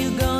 you go.